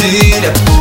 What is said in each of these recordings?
did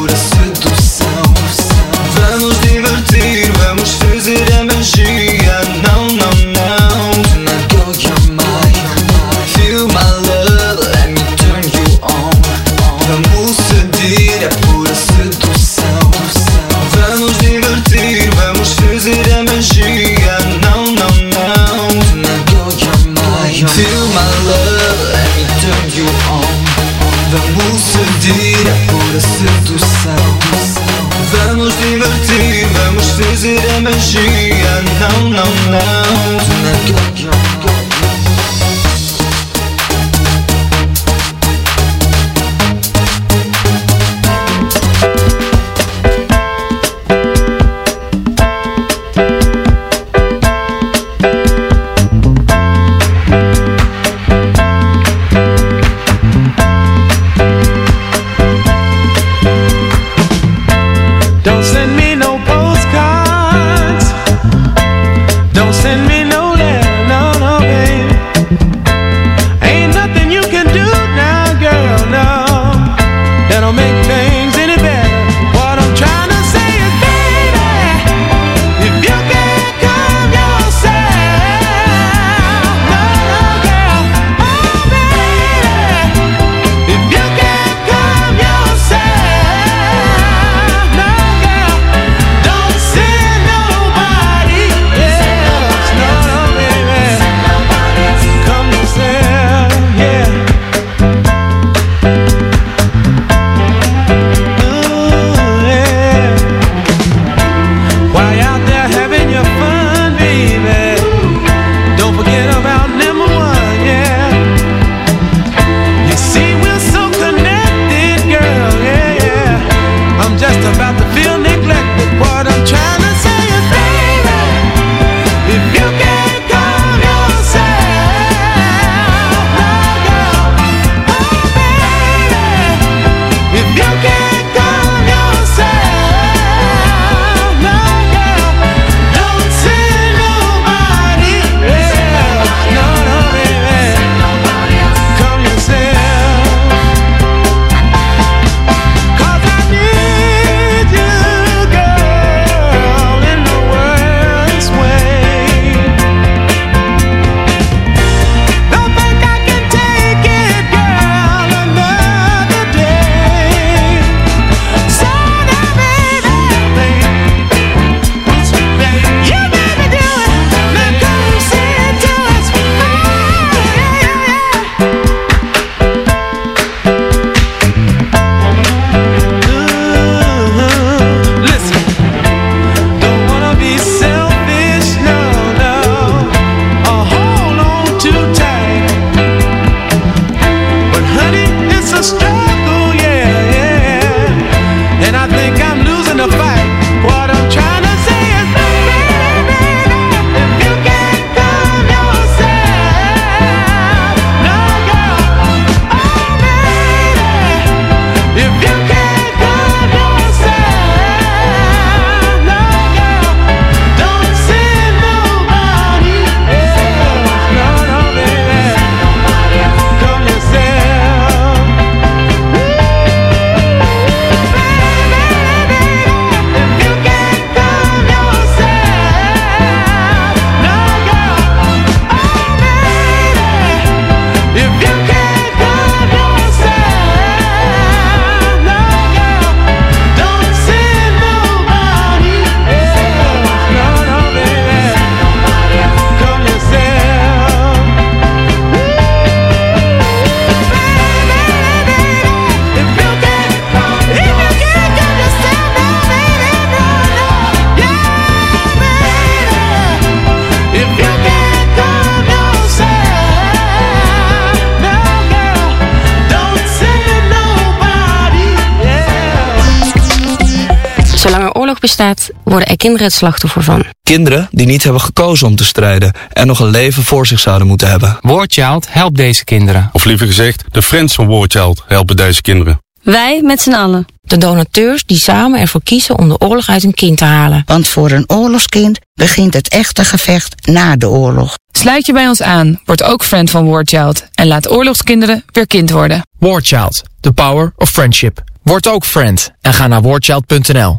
bestaat, worden er kinderen het slachtoffer van. Kinderen die niet hebben gekozen om te strijden en nog een leven voor zich zouden moeten hebben. Wordchild helpt deze kinderen. Of liever gezegd, de friends van Wordchild helpen deze kinderen. Wij met z'n allen. De donateurs die samen ervoor kiezen om de oorlog uit een kind te halen. Want voor een oorlogskind begint het echte gevecht na de oorlog. Sluit je bij ons aan, word ook friend van Warchild en laat oorlogskinderen weer kind worden. Wordchild, the power of friendship. Word ook friend en ga naar wordchild.nl.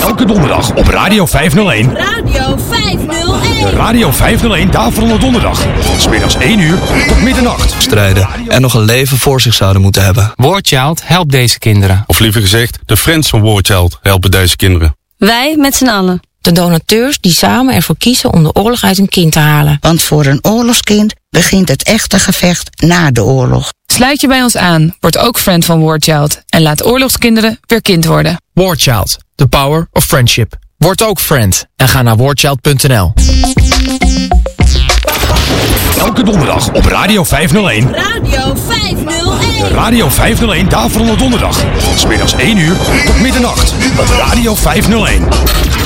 Elke donderdag op Radio 501. Radio 501. Radio 501 Daverende Donderdag. Van 's middags 1 uur tot middernacht. Strijden en nog een leven voor zich zouden moeten hebben. Wordchild helpt deze kinderen. Of liever gezegd, de Friends van War Child helpen deze kinderen. Wij met z'n allen. De donateurs die samen ervoor kiezen om de oorlog uit een kind te halen. Want voor een oorlogskind begint het echte gevecht na de oorlog. Sluit je bij ons aan, word ook friend van War Child en laat oorlogskinderen weer kind worden. Wordchild, the power of friendship. Word ook friend en ga naar wordchild.nl. Elke donderdag op Radio 501. Radio 501. Radio 501 Daverende Donderdag. Van 's middags 1 uur tot middernacht. Op Radio 501.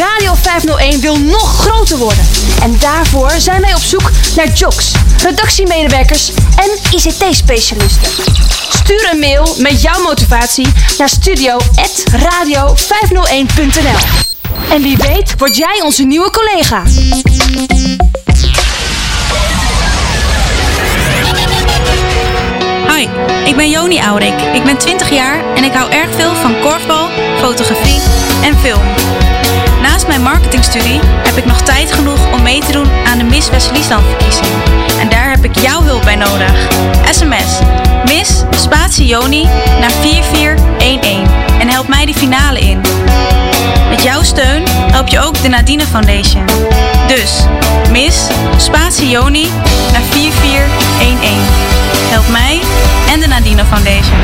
Radio 501 wil nog groter worden. En daarvoor zijn wij op zoek naar jocks, redactiemedewerkers en ICT-specialisten. Stuur een mail met jouw motivatie naar studio.radio501.nl En wie weet word jij onze nieuwe collega. Hoi, ik ben Joni Aurik. Ik ben 20 jaar en ik hou erg veel van korfbal, fotografie en film. Naast mijn marketingstudie heb ik nog tijd genoeg om mee te doen aan de Miss West-Friesland verkiezing. En daar heb ik jouw hulp bij nodig. SMS Miss Spatie Joni naar 4411 en help mij de finale in. Met jouw steun help je ook de Nadine Foundation. Dus Miss Spatie Joni naar 4411. Help mij en de Nadine Foundation.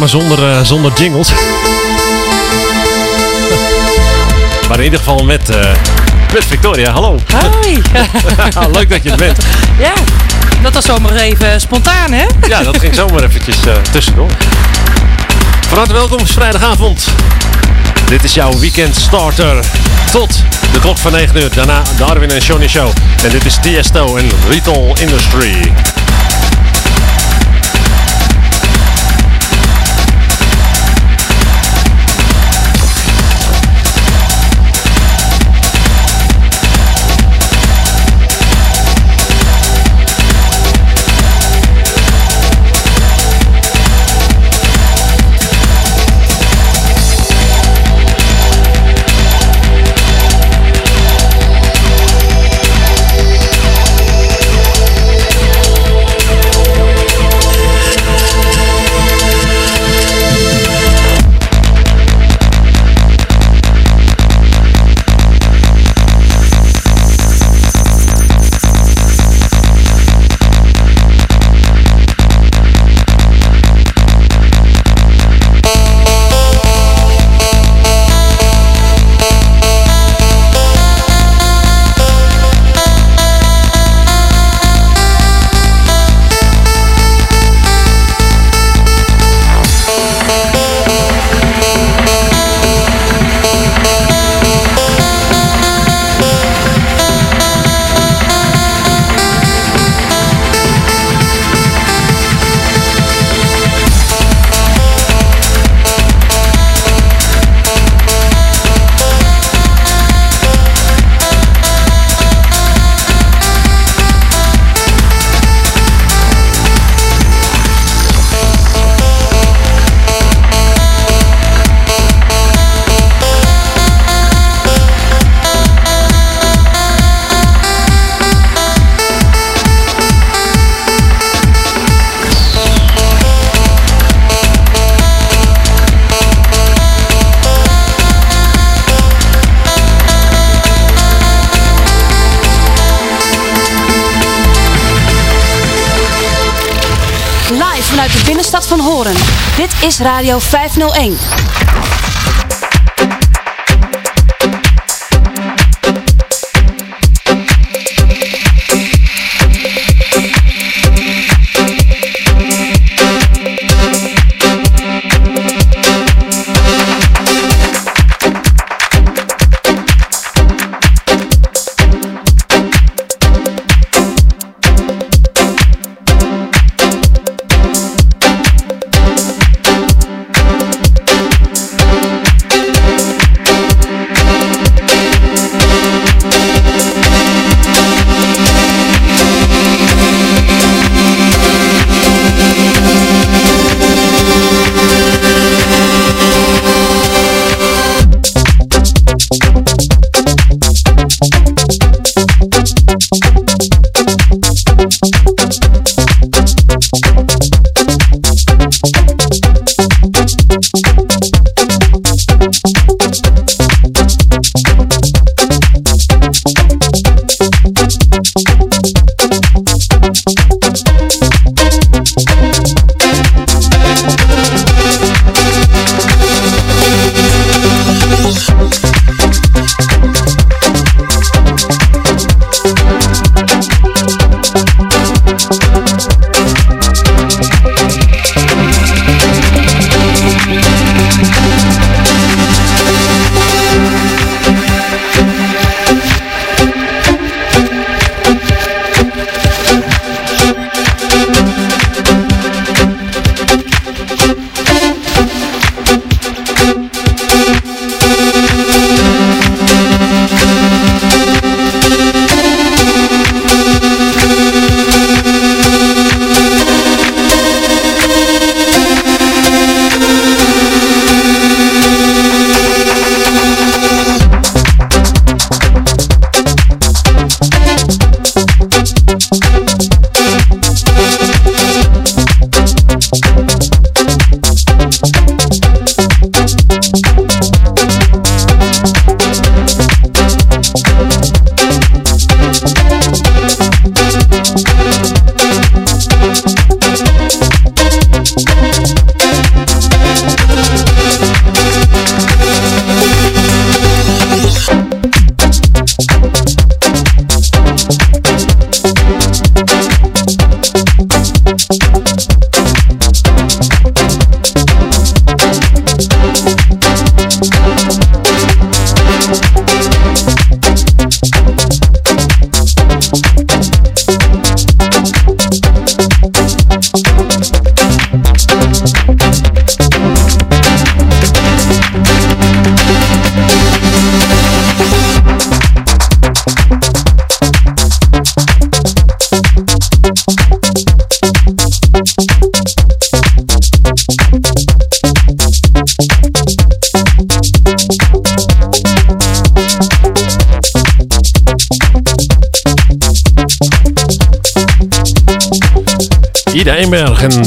Programma zonder, eh, zonder jingles. maar in ieder geval met, eh, met Victoria. Hallo. Hoi. Leuk dat je er bent. Ja, dat was zomaar even spontaan, hè? Ja, dat ging zomaar eventjes eh, tussendoor. Van harte welkom, vrijdagavond. Dit is jouw weekend starter. Tot de klok van 9 uur. Daarna de Arwin en Johnny Show. En dit is Tiesto en Retail Industry. Radio 501.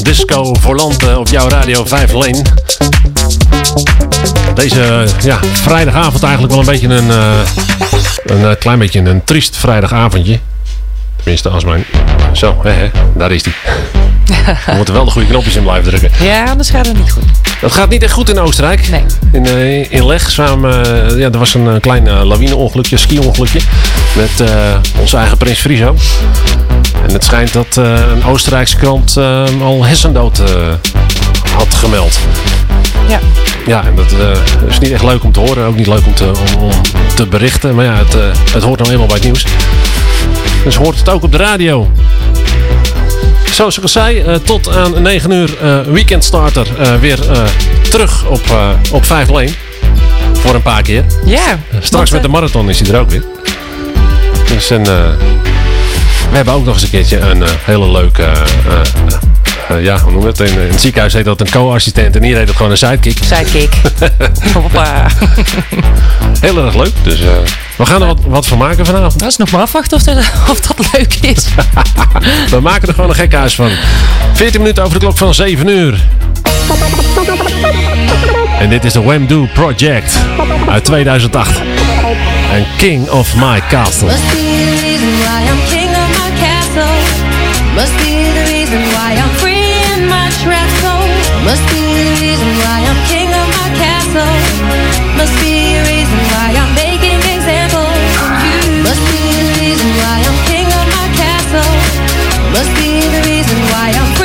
Disco voor land eh, op jouw radio 501. Deze ja, vrijdagavond eigenlijk wel een beetje een, eh, een eh, klein beetje een triest vrijdagavondje. Tenminste, als mijn... Zo, hè, hè, daar is die. We moeten wel de goede knopjes in blijven drukken. Ja, anders gaat het niet goed. Dat gaat niet echt goed in Oostenrijk. Nee. In, in Leg samen, ja, er was een klein uh, lawineongelukje, ski-ongelukje. Met onze eigen Prins Friso. En het schijnt dat eh, een Oostenrijkse krant eh, al hersendood eh, had gemeld. Ja. Ja, en dat is niet echt leuk om te horen. Ook niet leuk om te, om, om te berichten. Maar ja, het, het hoort nou eenmaal bij het nieuws. Dus hoort het ook op de radio. Zoals ik al zei, tot aan 9 uur Weekend Starter eh, weer terug op, op 5 Lane. Voor een paar keer. Ja. Straks met de marathon is hij er ook weer. Dus en, we hebben ook nog eens een keertje een eh, hele leuke... eh, eh, ja, hoe noem je het? In, in het ziekenhuis heet dat een co-assistent en hier heet het gewoon een sidekick. Sidekick. Hoppa. Heel erg leuk. Dus eh, we gaan er wat, wat van maken vanavond. Dat is nog maar afwachten of dat, of dat leuk is. We maken er gewoon een gekhuis van. 14 minuten over de klok van 7 uur. En dit is de Wemdo Project uit 2008. En King of My Castle. Must be the reason why I'm king of my castle. Must be the reason why I'm free in my trapped soul. Must be the reason why I'm king of my castle. Must be the reason why I'm making examples. Must be the reason why I'm king of my castle. Must be the reason why I'm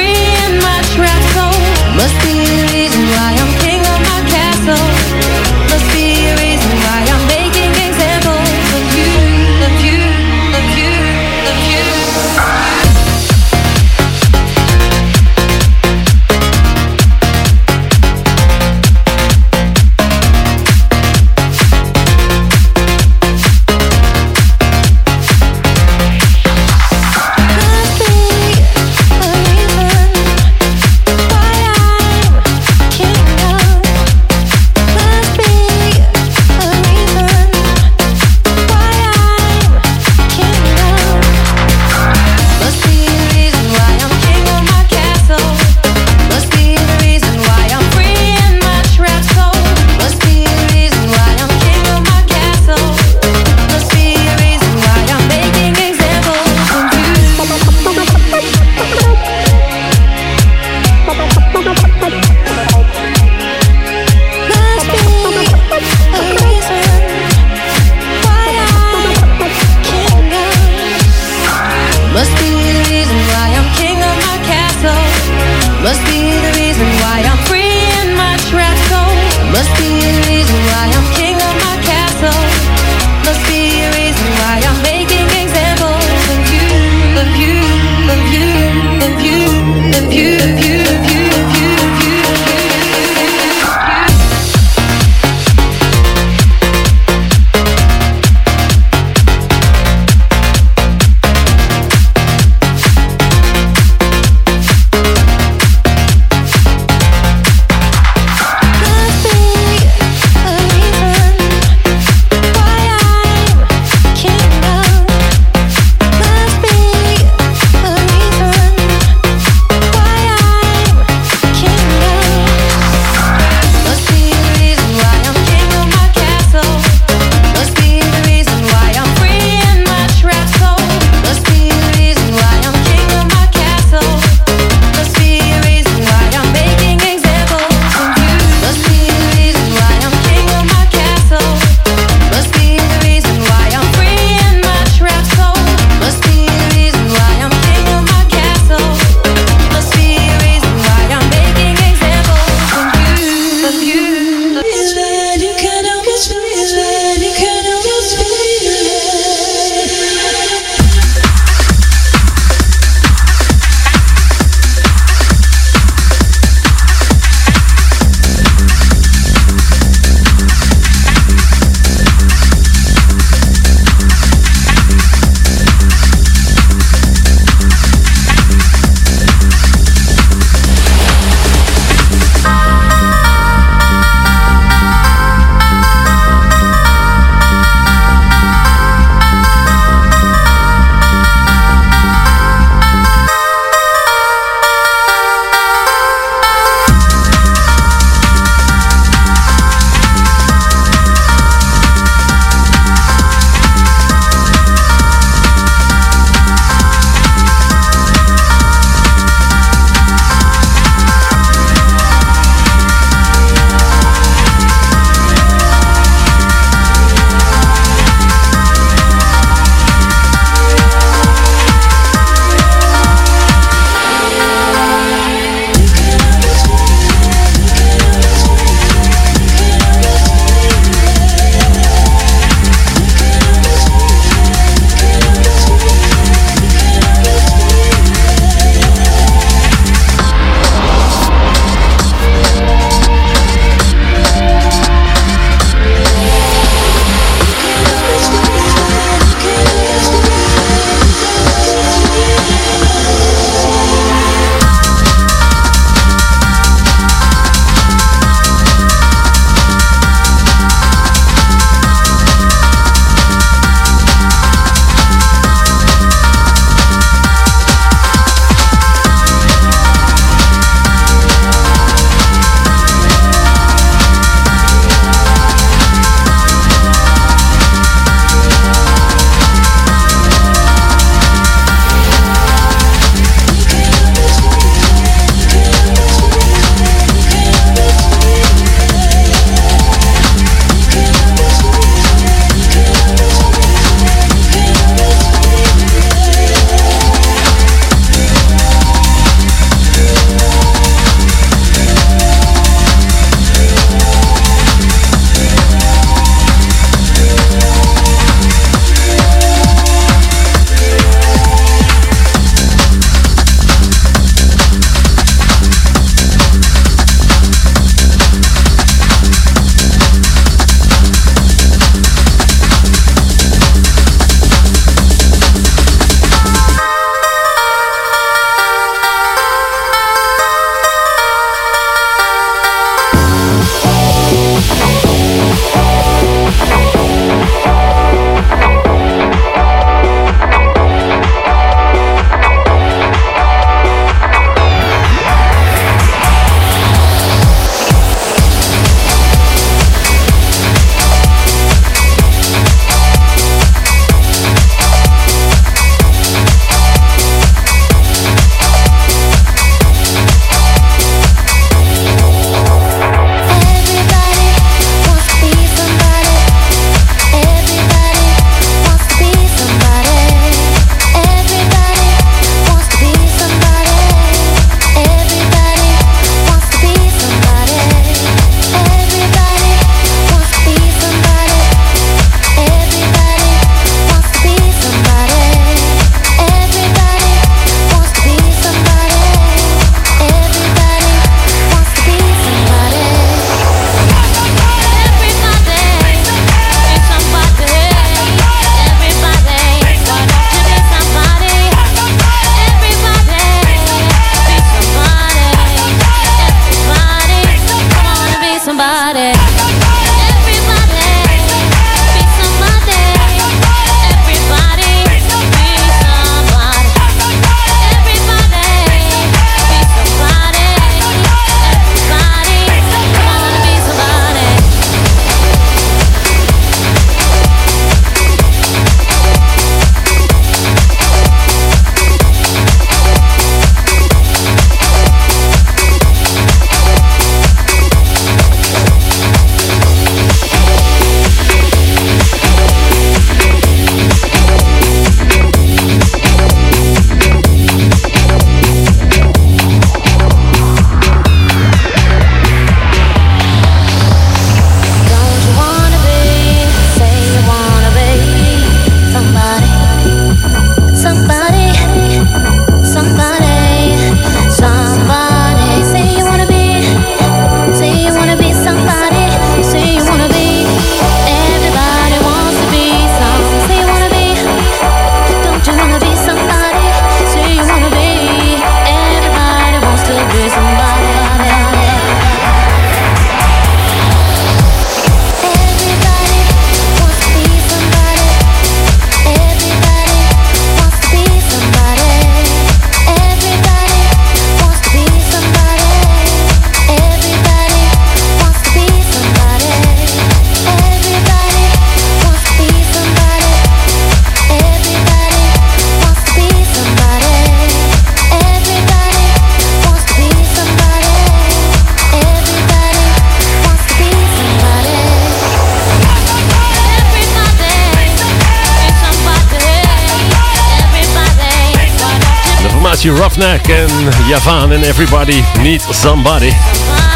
Everybody Need Somebody.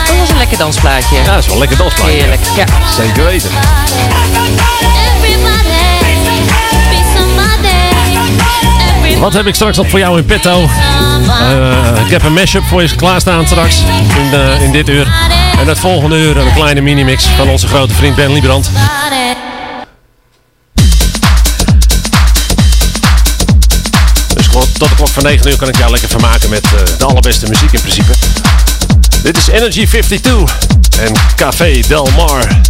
Dat was een lekker dansplaatje. Ja, dat is wel een lekker dansplaatje. Heerlijk, ja. Zeker weten. Wat heb ik straks nog voor jou in petto? Eh, ik heb een mashup voor je klaarstaan straks in, eh, in dit uur. En het volgende uur een kleine minimix van onze grote vriend Ben Liebrand. Tot de klok van 9 uur kan ik jou lekker vermaken met eh, de allerbeste muziek in principe. Dit is Energy 52 en Café Del Mar.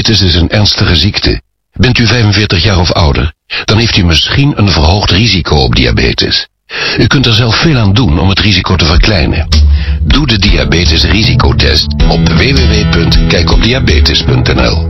Diabetes is een ernstige ziekte. Bent u 45 jaar of ouder, dan heeft u misschien een verhoogd risico op diabetes. U kunt er zelf veel aan doen om het risico te verkleinen. Doe de diabetesrisicotest op www.kijkopdiabetes.nl.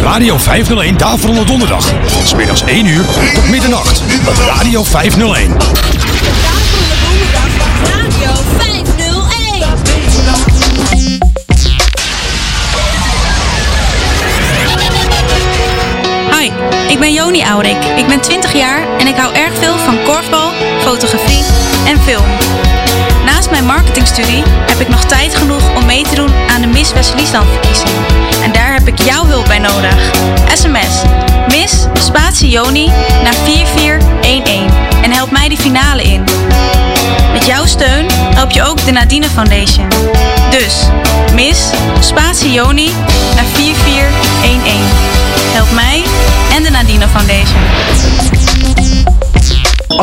Radio 501 Daverende Donderdag. Van 's middags 1 uur tot middernacht. Op Radio 501. Radio 501. Hi, ik ben Joni Aurik. Ik ben 20 jaar en ik hou erg veel van korfbal, fotografie en film. Mijn marketingstudie heb ik nog tijd genoeg om mee te doen aan de Miss West-Friesland verkiezing. En daar heb ik jouw hulp bij nodig. SMS Miss Spatie Joni naar 4411 en help mij de finale in. Met jouw steun help je ook de Nadine Foundation. Dus Miss Spatie Joni naar 4411. Help mij en de Nadine Foundation.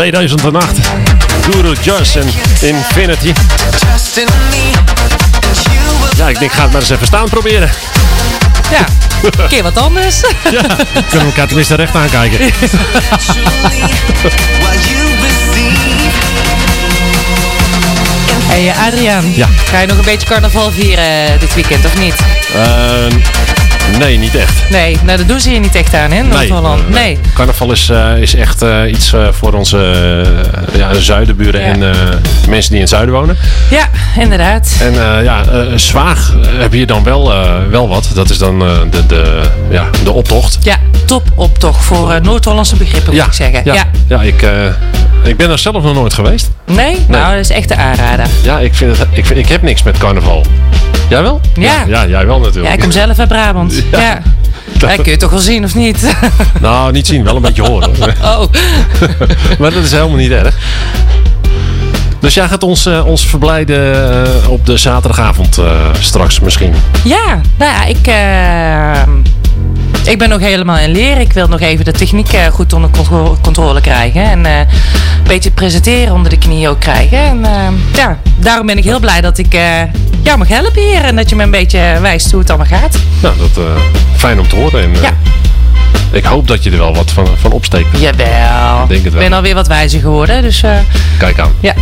2008. Guru Josh en Infinity. Ja, ik denk, ga het maar eens even staan proberen. Ja, een keer wat anders. Ja, kunnen we elkaar tenminste recht aankijken. Hey Adriaan, Ja. ga je nog een beetje carnaval vieren eh, dit weekend of niet? Eh, nee, niet echt. Nee, nou dat doen ze hier niet echt aan hè, Noord-Holland. Nee. Carnaval is, eh, is echt eh, iets eh, voor onze ja, zuidenburen Ja. en mensen die in het zuiden wonen. Ja, inderdaad. En ja, Zwaag heb je dan wel, wel wat. Dat is dan de, de, ja, de optocht. Ja, top op toch voor Noord-Hollandse begrippen moet ik zeggen. Ja, Ja. ja. ik, ik ben er zelf nog nooit geweest. Nee? Nou, dat is echt de aanrader. Ja, ik, vind het, ik, vind, ik heb niks met carnaval. Jij wel? Ja. Ja, jij wel natuurlijk. Ja, ik kom zelf uit Brabant. Ja. ja. kun je toch wel zien of niet? Nou, niet zien, wel een beetje horen. oh. maar dat is helemaal niet erg. Dus jij gaat ons, eh, ons verblijden eh, op de zaterdagavond eh, straks misschien. Ja, nou ja, ik, ik ben nog helemaal in leer. Ik wil nog even de techniek eh, goed onder contro- controle krijgen. En eh, een beetje presenteren onder de knie ook krijgen. En eh, ja, daarom ben ik heel blij dat ik jou mag helpen hier. En dat je me een beetje wijst hoe het allemaal gaat. Nou, dat fijn om te horen. En, Ja. Ik hoop dat je er wel wat van, van opsteekt. Jawel. Ik denk het wel. ben alweer wat wijzer geworden. Dus Kijk aan. ja.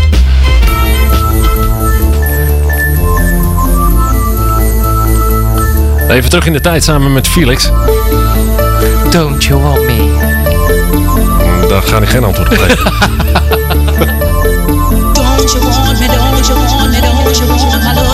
Even terug in de tijd samen met Felix. Don't you want me? Daar ga ik geen antwoord op geven. Don't you want me, don't you want me, don't you want my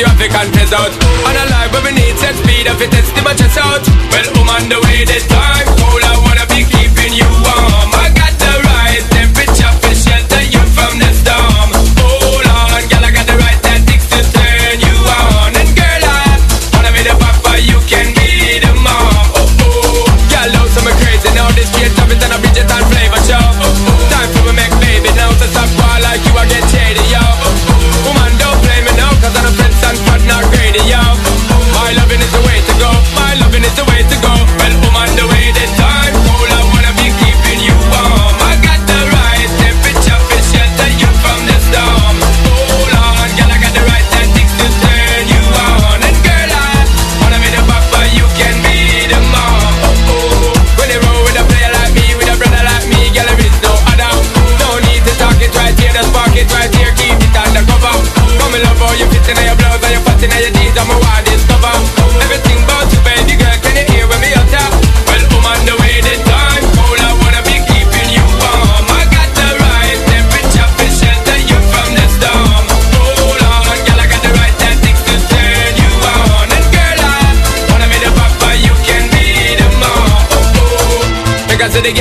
the African test out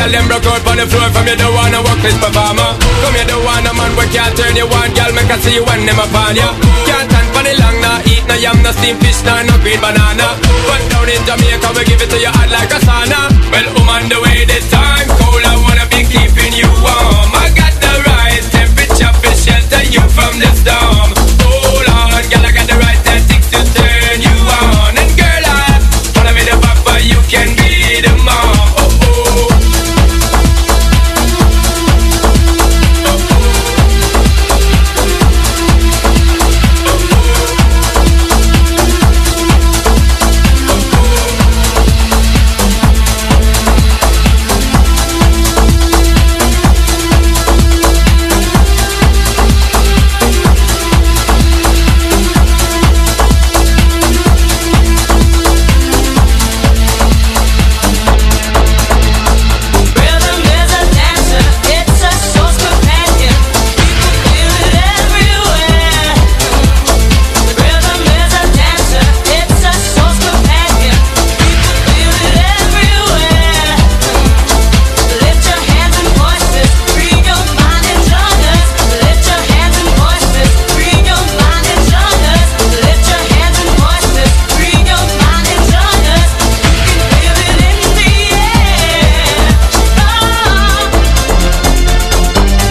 Girl, them broke out on the floor from you don't wanna work this performer Come here don't want a man we can't turn you on Girl, make I see you when them upon ya. Can't stand for the long, nah Eat no yam, no steam fish, nah No green banana. But down in Jamaica, we give it to you hot like a sauna. Well, um, on the way this time Cold, I wanna be keeping you warm. I got the right temperature for shelter you from the storm.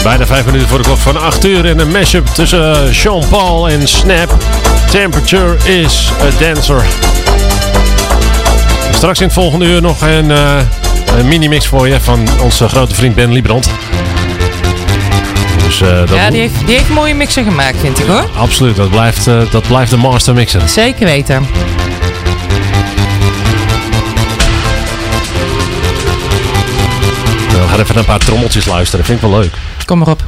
Bijna vijf minuten voor de klok van 8 uur in een mashup tussen eh, Sean Paul en Snap. Temperature is a dancer. Straks in het volgende uur nog een, uh, een mini-mix voor je van onze grote vriend Ben Liebrand. Dus, eh, dat ja, die heeft, die heeft mooie mixen gemaakt, vind ik hoor. Absoluut, dat blijft, uh, dat blijft de master mixen. Zeker weten. We gaan even naar een paar trommeltjes luisteren, vind ik wel leuk kom maar op.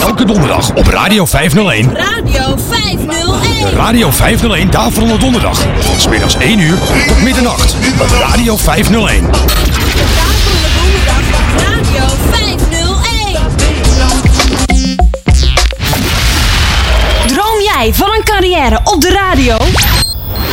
Elke donderdag op Radio 501. Radio 501. Radio 501 Daverende Donderdag. Van smiddags 1 uur tot middernacht. Op Radio 501. Radio 501. Droom jij van een carrière op de radio?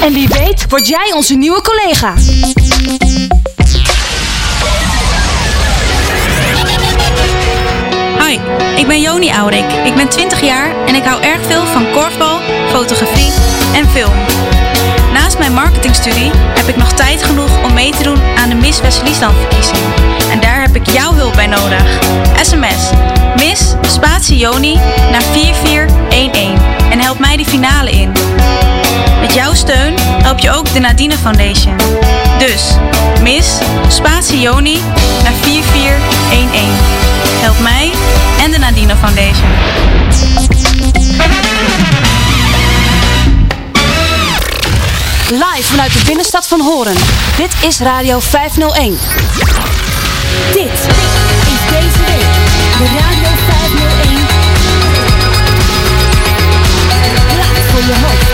En wie weet word jij onze nieuwe collega. Hoi, ik ben Joni Aurik. Ik ben 20 jaar en ik hou erg veel van korfbal, fotografie en film. Naast mijn marketingstudie heb ik nog tijd genoeg om mee te doen aan de Miss West-Friesland-verkiezing. En daar heb ik jouw hulp bij nodig. SMS Miss Spatie Joni naar 4411 en help mij die finale in. Met jouw steun help je ook de Nadine Foundation. Dus Miss Spatie Joni naar 4411. Help mij en de Nadine Foundation. Live vanuit de binnenstad van Horen. Dit is Radio 501. Dit is deze week de Radio 501. Laat voor je hoofd.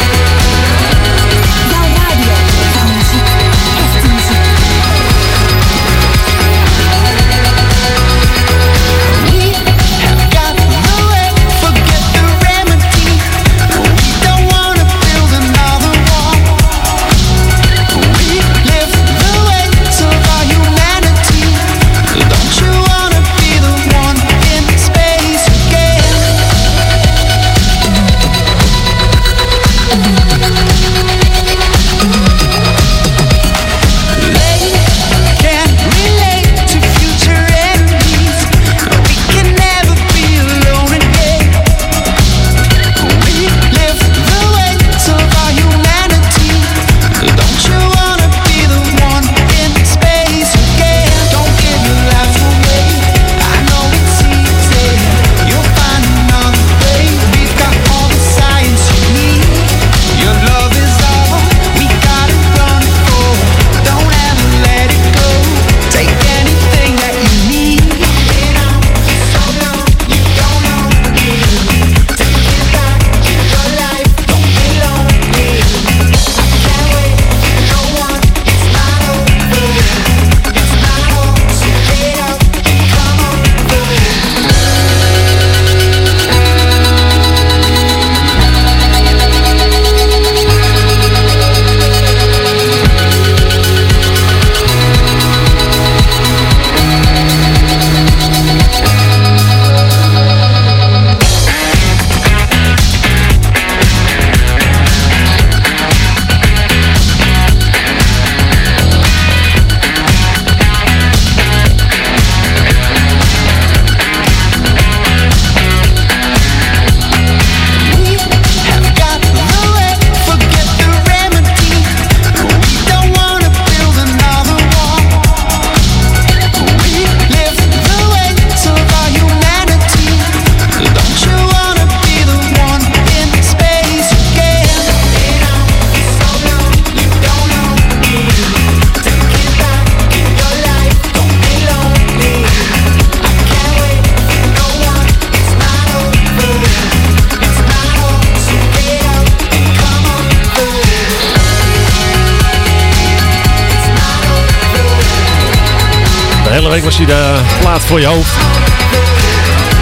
Voor je hoofd.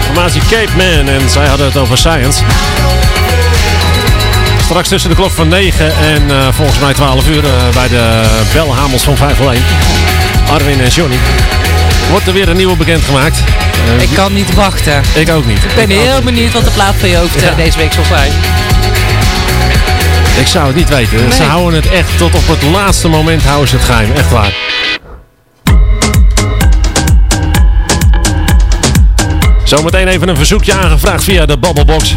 Formatie Cape Man en zij hadden het over science. Straks tussen de klok van 9 en eh, volgens mij 12 uur eh, bij de belhamels van 501. Arwin en Johnny. Wordt er weer een nieuwe bekendgemaakt. Eh, Ik kan niet wachten. Ik ook niet. Ik ben heel benieuwd wat de plaat van je hoofd deze week zal zijn. Ik zou het niet weten. Ze houden het echt tot op het laatste moment houden ze het geheim. Echt waar. Zometeen even een verzoekje aangevraagd via de Babbelbox.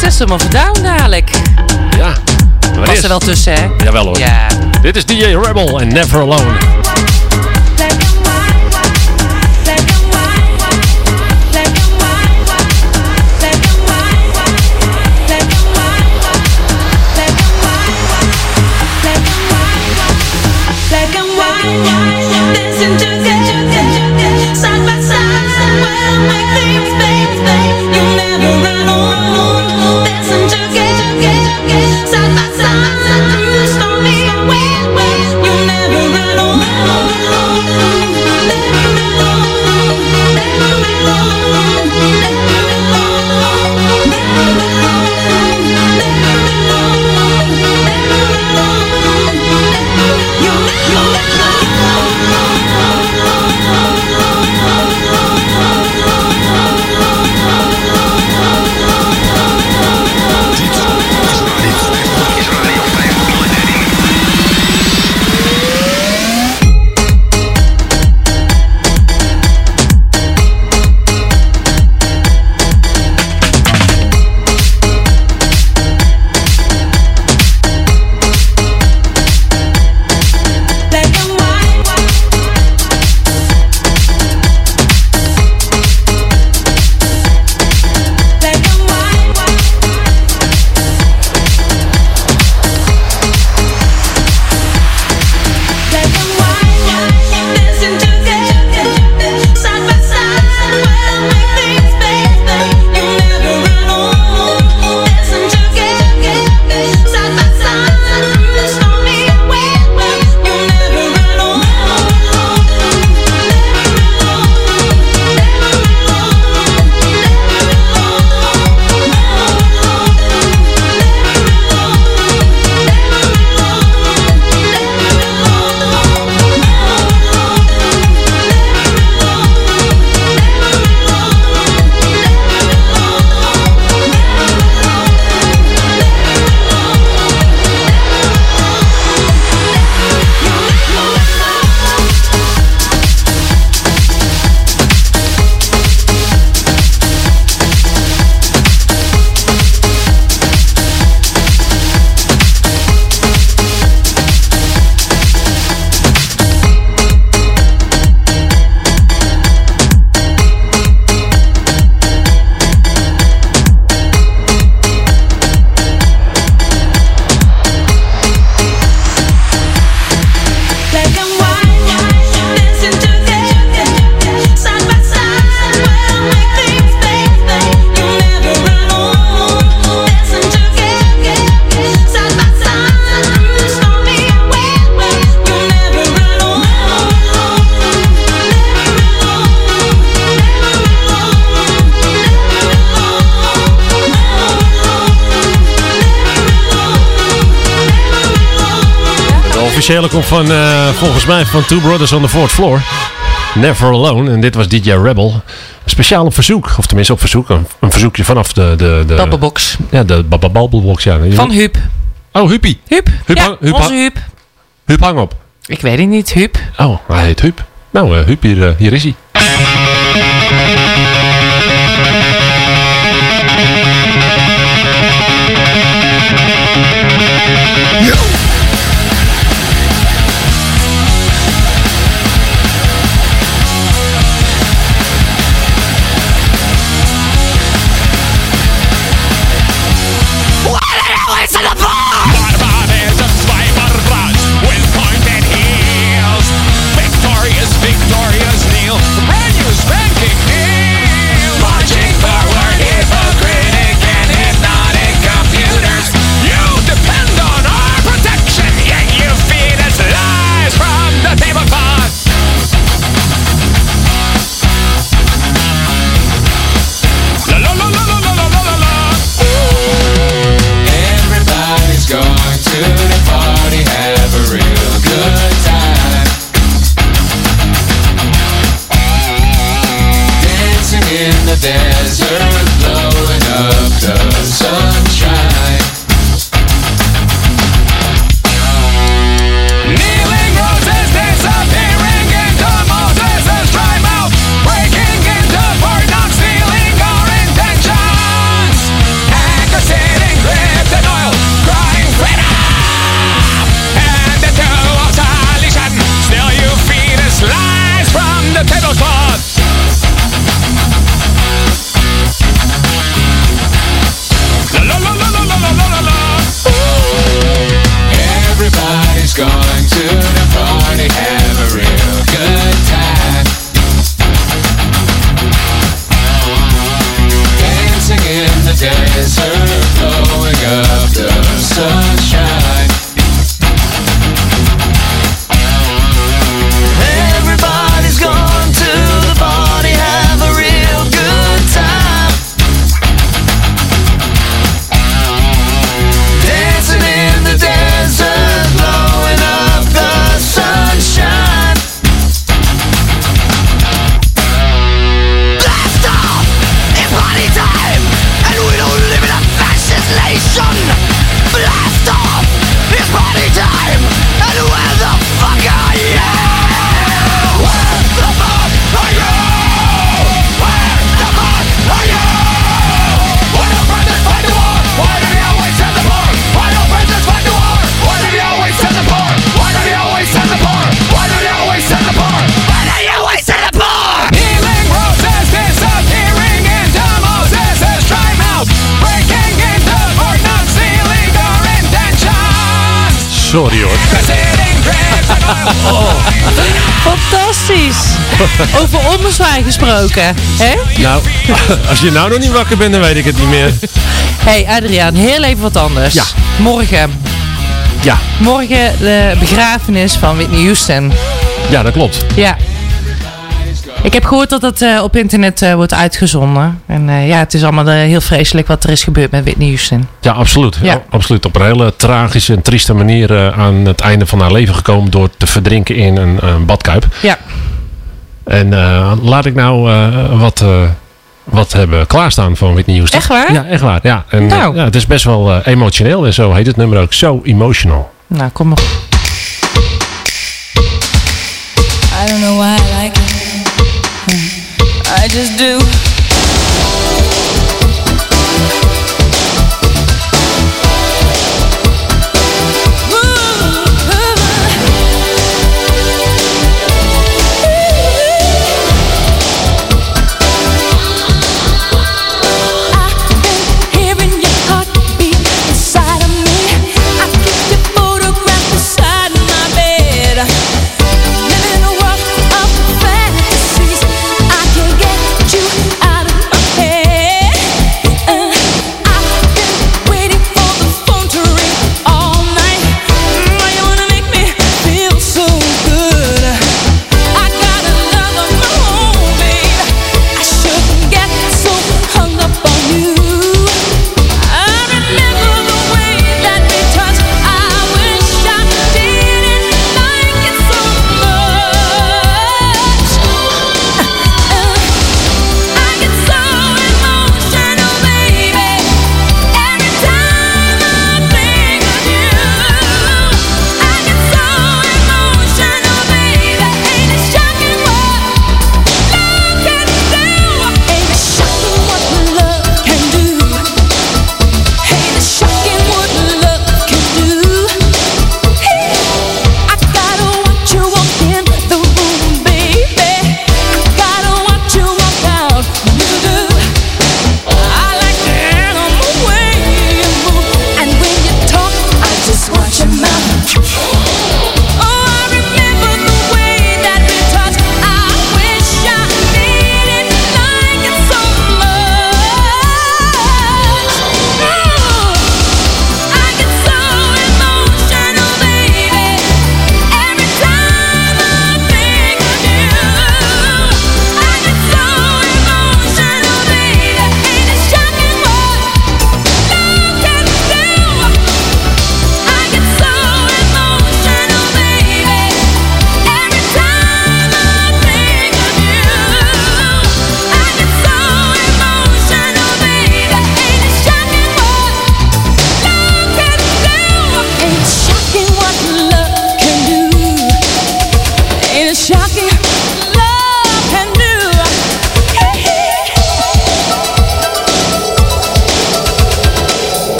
System of Down dadelijk. Ja. Maar Was er wel tussen, hè? Jawel hoor. Ja. Dit is DJ Rebel en Never Alone. Black and white, dancing together, van, eh, volgens mij van Two Brothers on the Fourth Floor. Never Alone. En dit was DJ Rebel. Speciaal op verzoek. Of tenminste op verzoek. Een, een verzoekje vanaf de... de, de Babbelbox. Ja, de Babbelbox. Ja. Van Huub. Oh, Huppie. Huub? Huub, ja, Huub, onze Huub. Huub, hang op. Ik weet het niet, Huub. Oh, hij heet Huub. Nou, eh, Huub, hier, eh, hier is hij. Over ommezwaai gesproken. Hè? Nou, als je nou nog niet wakker bent, dan weet ik het niet meer. hey Adriaan, heel even wat anders. Ja. Morgen. Ja, Morgen de begrafenis van Whitney Houston. ja dat klopt. Ja. Ik heb gehoord dat het eh, op internet eh, wordt uitgezonden. En eh, ja, het is allemaal heel vreselijk wat er is gebeurd met Whitney Houston. Ja, absoluut. Ja. Absoluut. Op een hele tragische en trieste manier aan het einde van haar leven gekomen door te verdrinken in een, een badkuip. Ja. En eh, laat ik nou eh, wat, eh, wat hebben klaarstaan van Whitney Houston. Echt waar? Ja, echt waar. Ja. En, Nou. ja, het is best wel eh, emotioneel en zo heet het nummer ook. So emotional. Nou, kom maar. I don't know why I like it. I just do.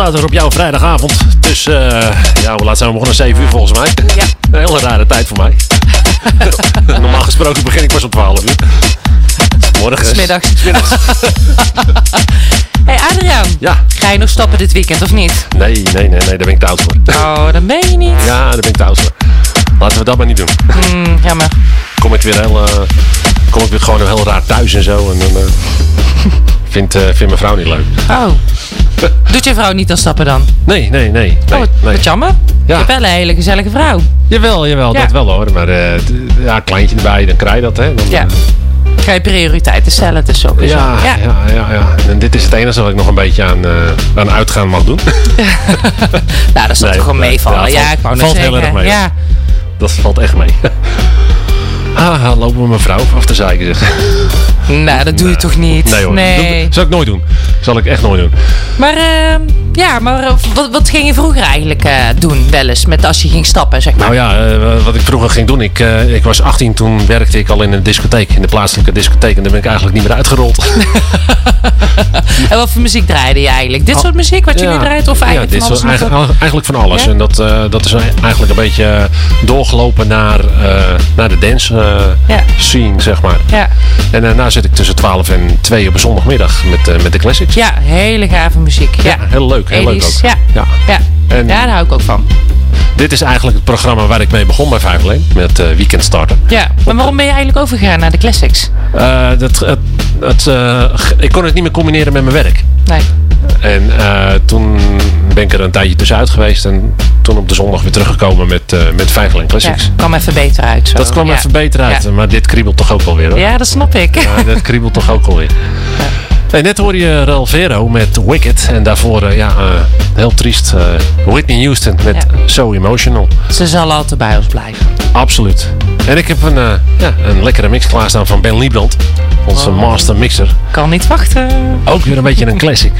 Starter op jouw vrijdagavond. Dus eh, ja, we laten zijn we begonnen 7 uur volgens mij. Ja. Een hele rare tijd voor mij. Normaal gesproken begin ik pas om 12 uur. Morgen. Smiddags. Smiddags. hey Adriaan. Ja. Ga je nog stappen dit weekend of niet? Nee, nee, nee, nee, daar ben ik te oud voor. Oh, dan ben je niet. Ja, daar ben ik te oud voor. Laten we dat maar niet doen. Hmm, jammer. Kom ik weer heel, eh, kom ik weer gewoon heel raar thuis en zo. En dan vindt, eh, vindt mijn vrouw niet leuk. Oh. Doet je vrouw niet aan stappen dan? Nee, nee, nee. nee, oh, wat, nee. wat jammer. Je hebt wel een hele gezellige vrouw. Jawel, jawel, Ja. dat wel hoor. Maar eh, t- ja, kleintje erbij, dan krijg je dat hè. Dan, Ja. Ga je prioriteiten stellen, dus ook. Ja, ja. Ja, ja, En dit is het enige wat ik nog een beetje aan, eh, aan uitgaan mag doen. Nou, dat zal Nee, toch gewoon meevallen. ja, Ja, ik wou net valt heel erg mee. Ja. Dat valt echt mee. Ah, lopen we mijn vrouw af te zeiken zeg. Nou, dat doe je toch niet? Nee hoor, Nee. dat zal ik nooit doen. zal ik echt nooit doen. Maar, ehm, ja, maar eh, wat, wat ging je vroeger eigenlijk eh, doen, wel eens, met als je ging stappen, zeg maar? Nou ja, eh, wat ik vroeger ging doen. Ik, ik was 18, toen werkte ik al in een discotheek. In de plaatselijke discotheek. En daar ben ik eigenlijk niet meer uitgerold. En wat voor muziek draaide je eigenlijk? Dit soort muziek wat je nu draait? Of eigenlijk ja, dit van alles soort- eigenlijk, eigenlijk van alles. Ja? En dat, dat is eigenlijk een beetje doorgelopen naar, naar de dance Ja. scene, zeg maar. Ja. En daarna zit ik tussen 12 en 2 op een zondagmiddag met, met de classics. Ja, hele gave muziek. Ja, heel leuk. Heel leuk 80s, ook. Ja. Ja. Ja. En- ja, daar hou ik ook van. Dit is eigenlijk het programma waar ik mee begon bij 5 met eh Weekend Starter. Ja, maar waarom ben je eigenlijk overgegaan naar de classics? Eh, dat, het, het, eh, ik kon het niet meer combineren met mijn werk. Nee. En toen ben ik er een tijdje tussenuit geweest. En toen op de zondag weer teruggekomen met, eh met 5 Ja, Classics. kwam even beter uit. Zo. Dat kwam ja. even beter uit. Ja. Maar dit kriebelt toch ook alweer hoor. Ja, dat snap ik. Ja, dat kriebelt toch ook alweer. Hey, net hoorde je Ralvero met Wicked. En daarvoor, eh, ja, eh, heel triest, eh, Whitney Houston met So Emotional. Ze zal altijd bij ons blijven. Absoluut. En ik heb een, eh, ja, een lekkere mix klaarstaan van Ben Liebrand. Onze master mixer. Kan niet wachten. Ook weer een beetje een classic.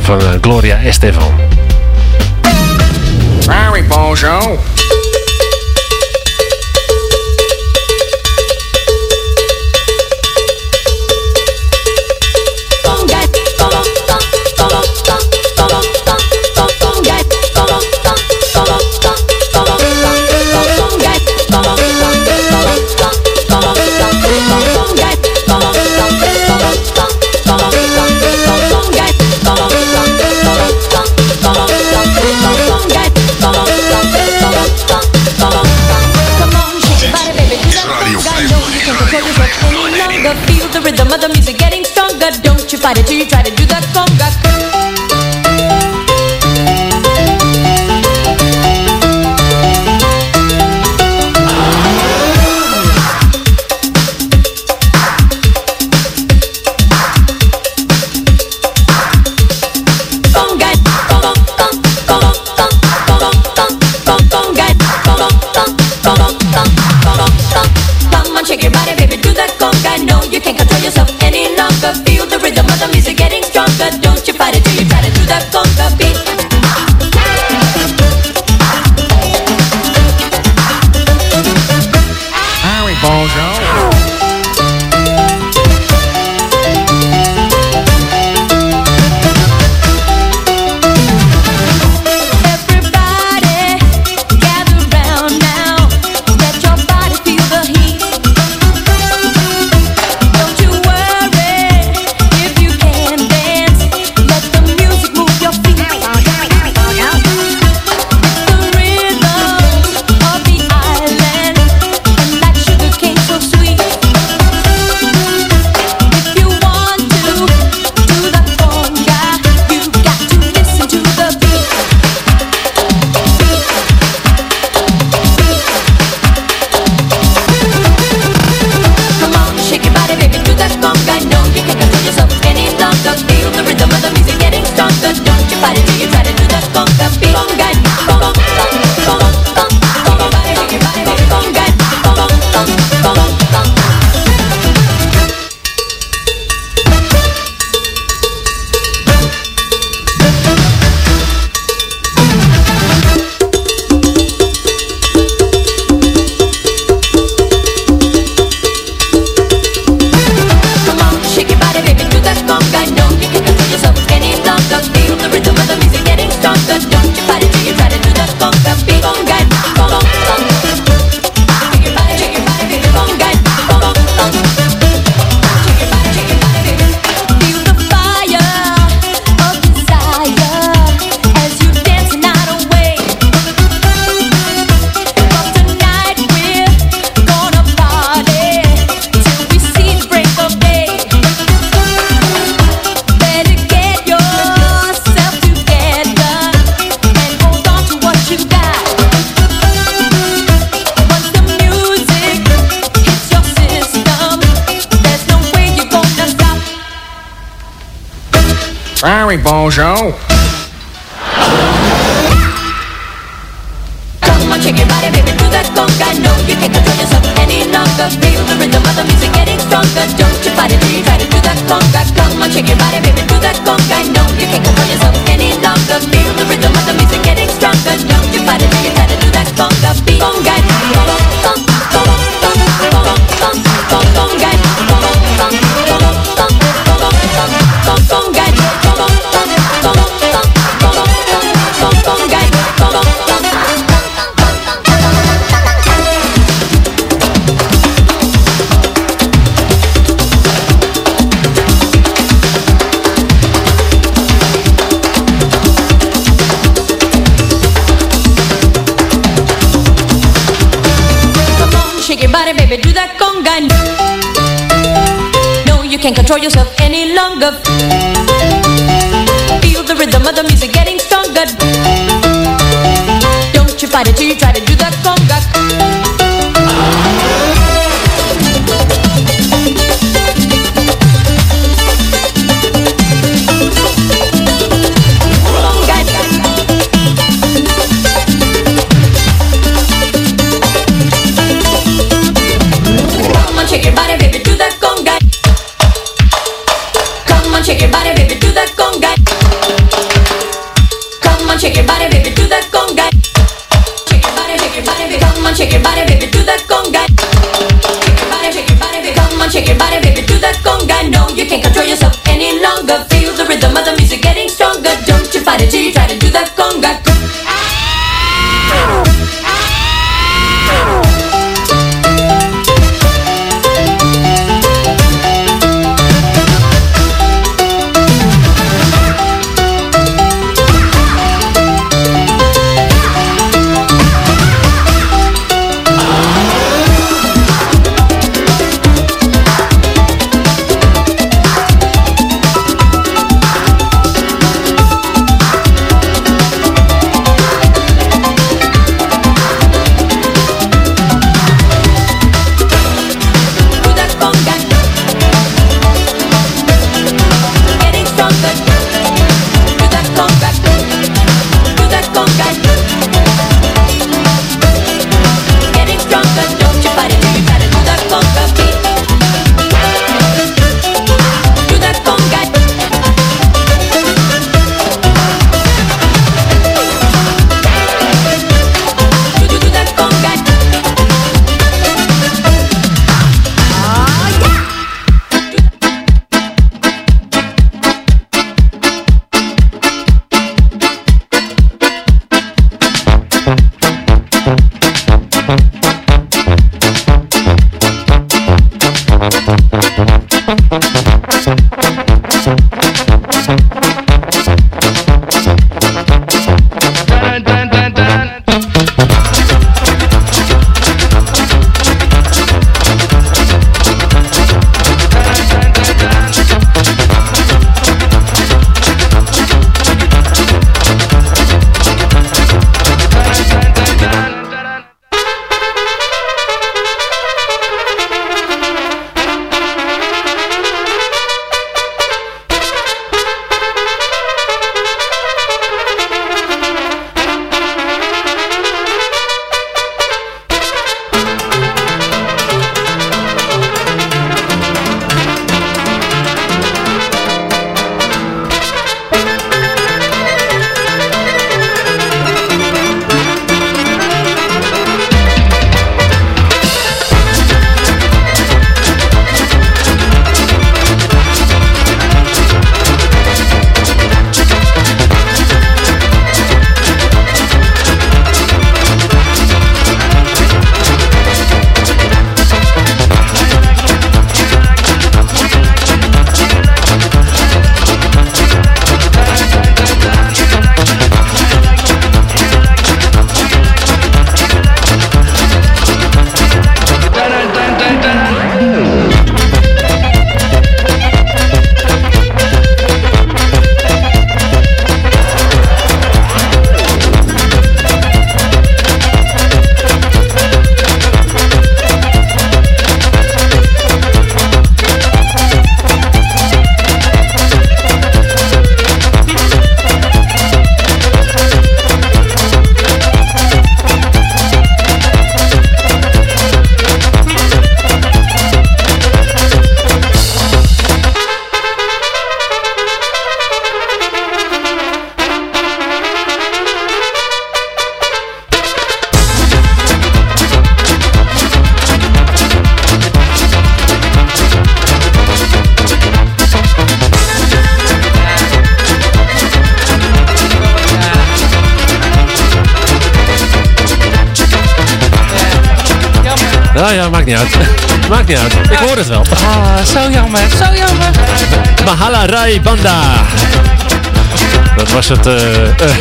Van Gloria Estefan. Sorry, Bozo. rhythm of the music getting stronger. Don't you fight it till you try to do the conga. control yourself any longer. Feel the rhythm of the music getting stronger. Don't you fight it, het. eh, eh,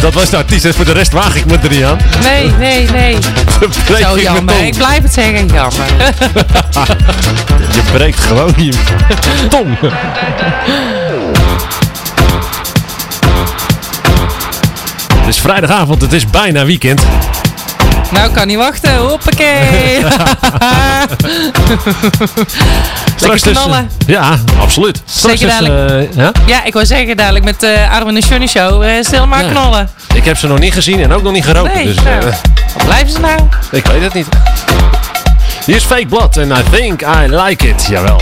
dat was de artiest. En voor de rest waag ik me er niet aan. Nee, nee, nee. Zo jammer. Ik blijf het zeggen, jammer. Je breekt gewoon je tong. Het is vrijdagavond, het is bijna weekend. Nou, kan niet wachten. Hoppakee. Lekker dus, eh, ja, absoluut. Straks Zeker dus, dadelijk. eh, ja? Ja, ik wou zeggen dadelijk met de Armin en Johnny Show. eh, stil maar Ja. knallen. Ik heb ze nog niet gezien en ook nog niet geroken. Nee, dus, nou, eh, blijven ze nou? ik weet het niet. Hier is Fake Blood en I think I like it. Jawel.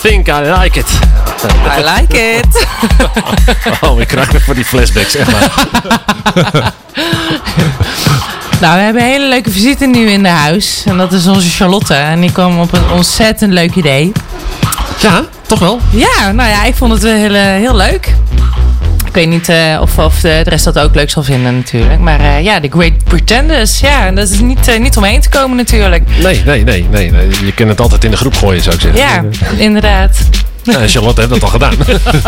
Think I like it. I like it. oh, ik krijg weer voor die flashbacks, echt waar. Nou, we hebben een hele leuke visite nu in de huis. En dat is onze Charlotte. En die kwam op een ontzettend leuk idee. Ja, toch wel? Ja, nou ja, ik vond het wel heel, eh, heel leuk. Ik weet niet eh, of, of de, rest dat ook leuk zal vinden natuurlijk. Maar eh, ja, de Great Pretenders. Ja, dat is niet, eh, niet omheen te komen natuurlijk. Nee, nee, nee, nee, nee. Je kunt het altijd in de groep gooien, zou ik zeggen. Ja, inderdaad. Ja, Charlotte heeft dat al gedaan.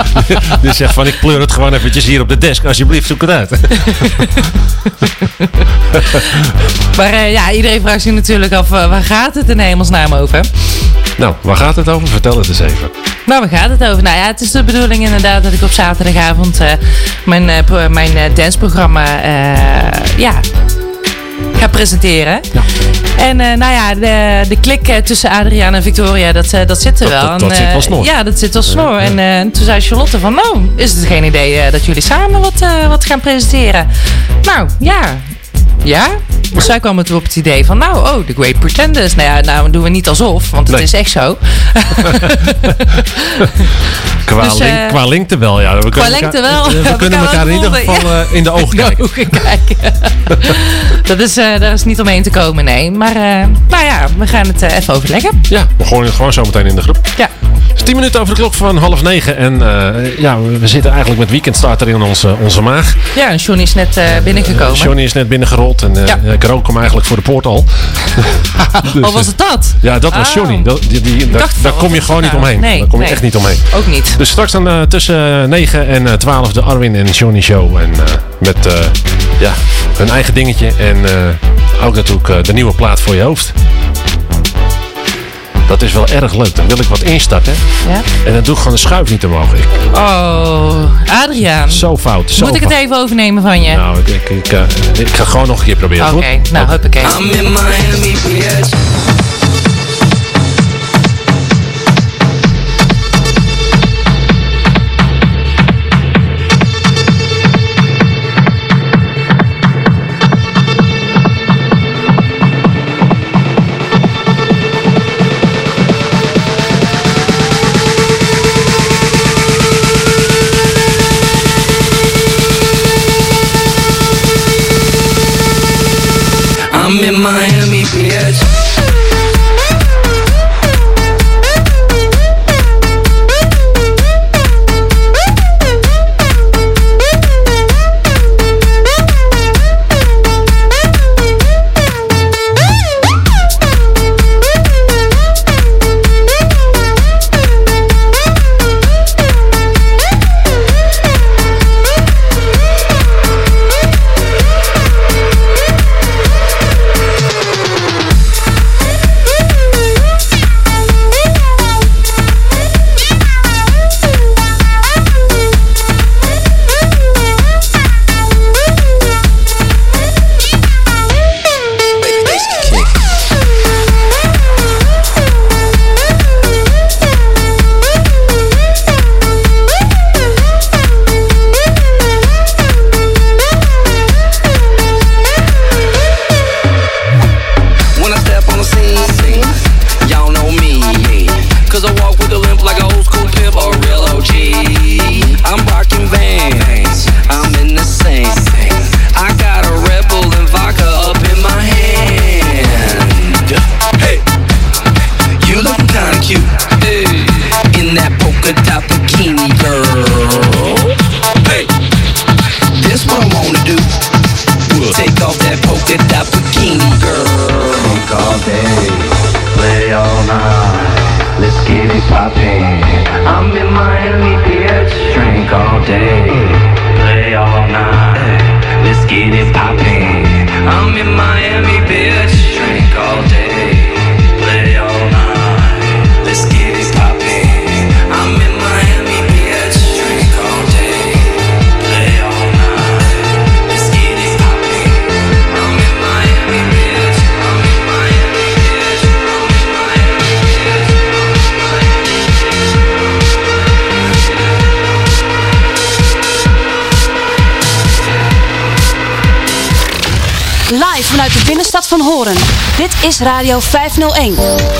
Die zegt van, ik pleur het gewoon eventjes hier op de desk. Alsjeblieft, zoek het uit. Maar ja, iedereen vraagt zich natuurlijk af, waar gaat het in hemelsnaam over? nou, waar gaat het over? Vertel het eens even. Nou, waar gaat het over? Nou ja, het is de bedoeling inderdaad dat ik op zaterdagavond eh, mijn, pro- mijn danceprogramma eh, ja, ga presenteren. En nou ja, de, de klik tussen Adriaan en Victoria, dat, dat zit er wel. dat- dat En, zit wel snor. Ja, dat zit wel snor. En toen zei Charlotte van, nou, is het geen idee dat jullie samen wat, wat gaan presenteren? Nou, ja. Ja? Dus zij kwam toen op het idee van, nou, oh, The Great Pretenders. Nou ja, nou doen we niet alsof, want het Nee. is echt zo. Qua, Dus, eh, link, qua lengte wel, ja. We Qua kunnen lengte elkaar- wel. We We kunnen elkaar in ieder geval ja. eh, in de ogen kijken. ogen kijken. dat is, eh, daar is niet omheen te komen, nee. Maar nou ja, we gaan het even overleggen. Ja, we gooien het gewoon zo meteen in de groep. Ja. Het is 10 minuten over de klok van half negen. En eh, ja, we zitten eigenlijk met weekendstarter in onze, onze maag. Ja, en Johnny is net eh, binnengekomen. Johnny is net binnengerold en eh, Ja. ik rook hem eigenlijk voor de poort al. Dus, oh, was het dat? Ja, dat was Oh. Johnny. Dat, die, die, daar, kom je gewoon niet omheen. Nee, daar kom je nee. echt niet omheen. Ook niet. Dus straks dan eh, tussen 9 en eh, 12 de Arwin en Johnny Show. En eh, met eh, ja, hun eigen dingetje. En eh, ook natuurlijk eh, de nieuwe plaat voor je hoofd. Dat is wel erg leuk. Dan wil ik wat instarten. Ja? En dan doe ik gewoon de schuif niet omhoog. Ik, Oh, Adriaan. zo fout. Zo Moet ik het even overnemen van je? Nou, ik, ik, ik, eh, ik ga gewoon nog een keer proberen. Oké, nou, huppakee. Is Radio 501.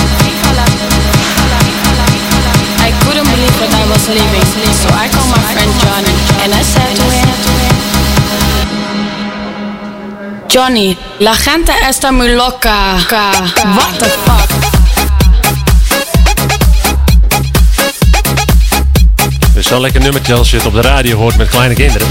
believe what I was living, so I called my friend Johnny and I said to him, Johnny, la gente está muy loca. What the fuck? Het is wel lekker nummertje als je het op de radio hoort met kleine kinderen.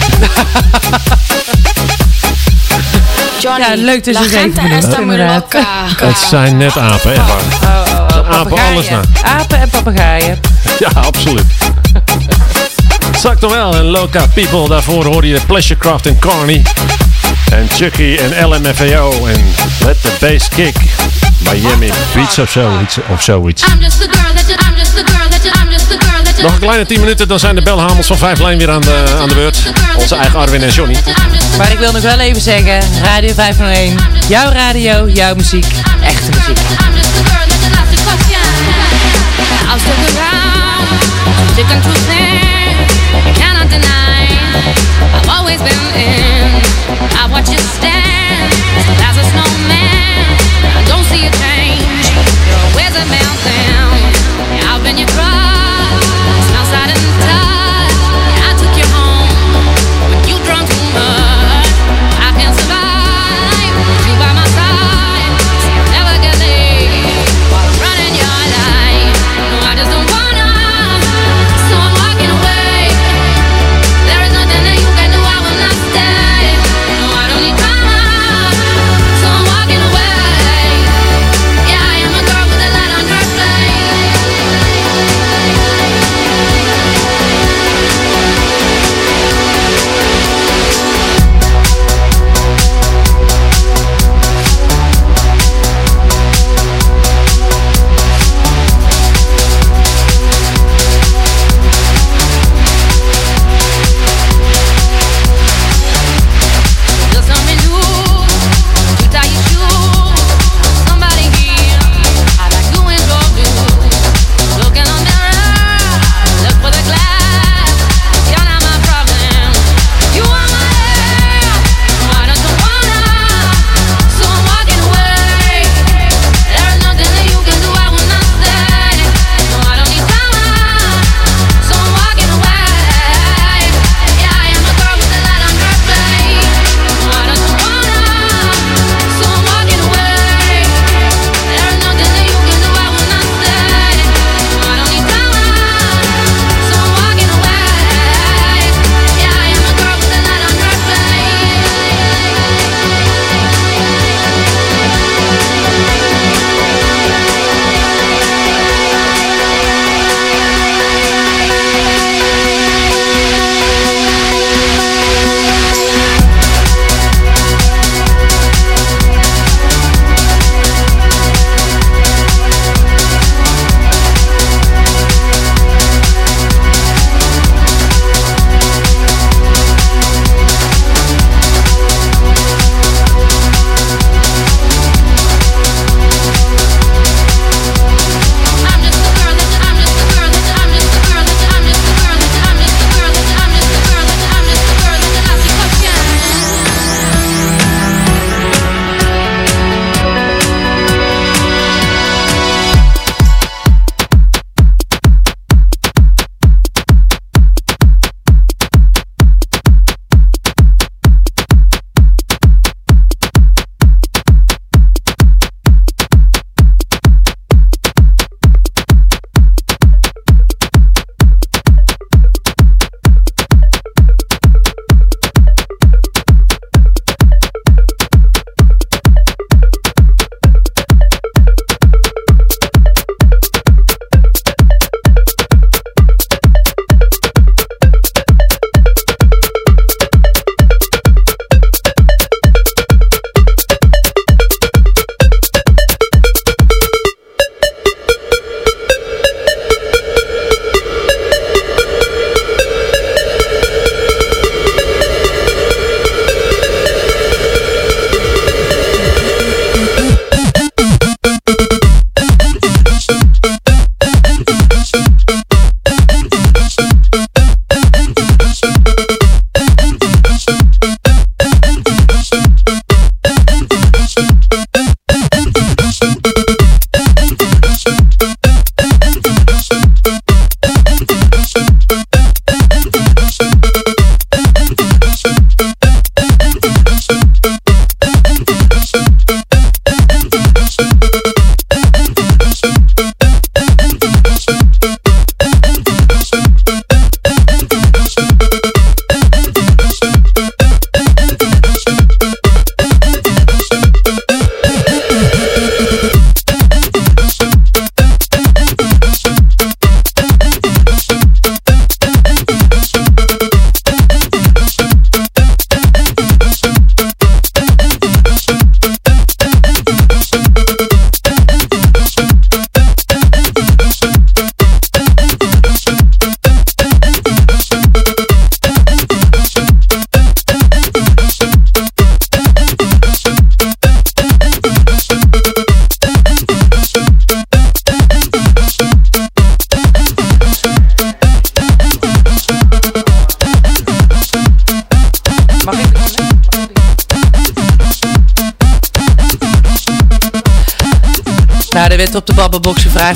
Johnny, Ja, leuk gente muy inderdaad. loca. Het zijn net apen, echt waar. Apen alles na. Apen en papegaaien. Ja, absoluut. Zak toch wel en Loca People. Daarvoor hoorde je Pleasurecraft en Carney. En Chucky en LMFAO. En Let the Bass Kick. Miami Beach of zoiets. Of zoiets. Nog een kleine 10 minuten, dan zijn de belhamels van 5 lijn weer aan de, aan de beurt. Onze eigen Arwin en Johnny. Maar ik wil nog wel even zeggen, Radio 501, jouw radio, jouw muziek, echte muziek. I watch you stand as a snowman. I don't see a change.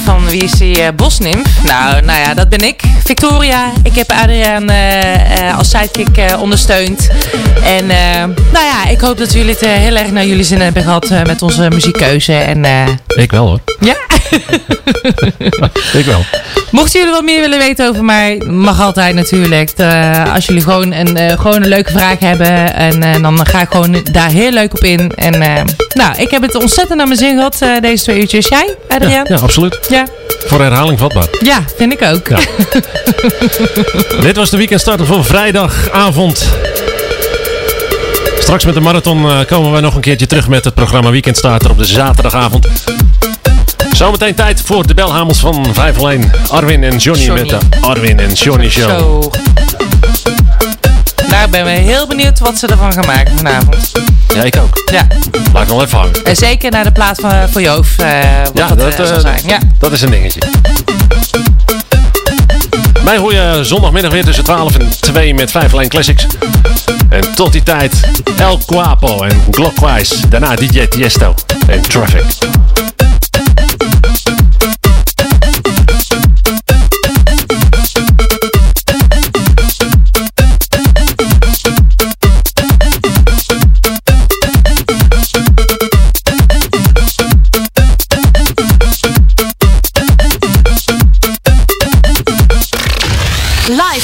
Van wie is die bosnimf? Nou, nou ja, dat ben ik. Victoria. Ik heb Adriaan eh, eh, als sidekick ondersteund. En nou ja, ik hoop dat jullie het heel erg naar jullie zin hebben gehad eh, met onze muziekkeuze. En Ik wel hoor. ja, Ik wel. Mochten jullie wat meer willen weten over mij, mag altijd natuurlijk. Eh, als jullie gewoon een, eh, gewoon een leuke vraag hebben, en eh, dan ga ik gewoon daar heel leuk op in. En nou, ik heb het ontzettend naar mijn zin gehad eh, deze twee uurtjes. Jij, Adriaan? Ja, absoluut. Ja. Voor herhaling vatbaar. Ja, vind ik ook. Ja. Dit was de weekendstarter voor vrijdagavond. Straks met de marathon komen wij nog een keertje terug met het programma Weekendstarter op de zaterdagavond. Zometeen tijd voor de belhamels van 501. Arwin en Johnny, Johnny. met de Arwin en Johnny Show. Zo. Nou, ik ben wel heel benieuwd wat ze ervan gaan maken vanavond. Ja, ik ook. Ja. Blijf nog even hangen. En zeker naar de plaats van, voor Joof. eh wat Ja, dat, dat, eh, eh, zijn. Ja. dat is een dingetje. Mij hoor je zondagmiddag weer tussen 12 en 2 met 5 Lane Classics. En tot die tijd El Quapo en Glockwise. Daarna DJ Tiesto en Traffic.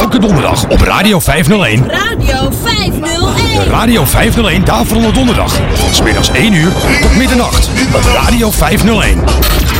Elke donderdag op Radio 501. Radio 501. De Radio 501 Daverende Donderdag. Van smiddags 1 uur tot middernacht op Radio 501.